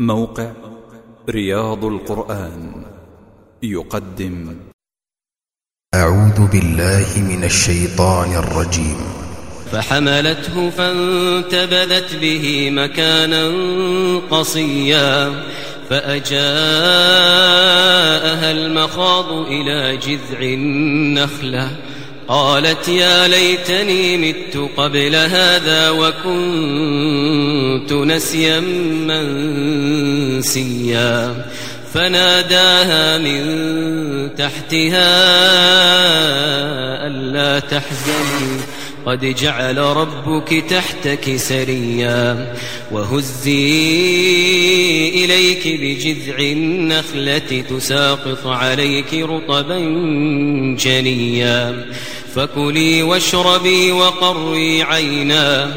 موقع رياض القرآن يقدم. أعوذ بالله من الشيطان الرجيم. فحملته فانتبذت به مكانا قصيا فأجاءها المخاض إلى جذع النخلة. قالت يا ليتني مت قبل هذا وكنت نسيا منسيا. فناداها من تحتها ألا تحزني. قد جعل ربك تحتك سريا وهزي إليك بجذع النخلة تساقط عليك رطبا جنيا فكلي واشربي وقري عينا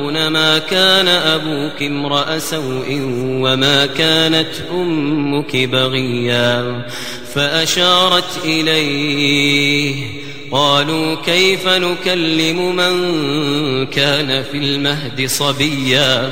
ما كان أبوك امرأ سوء وما كانت أمك بغيا فأشارت إليه قالوا كيف نكلم من كان في المهد صبيا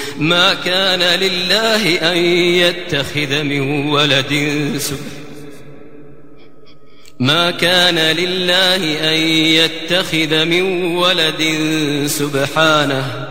ما كان لله أن يتخذ من ولد سبحانه ما كان لله أن يتخذ من ولد سبحانه.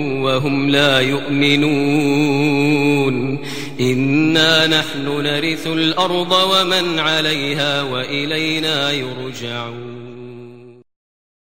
وهم لا يؤمنون. إنا نحن نرث الأرض ومن عليها وإلينا يرجعون.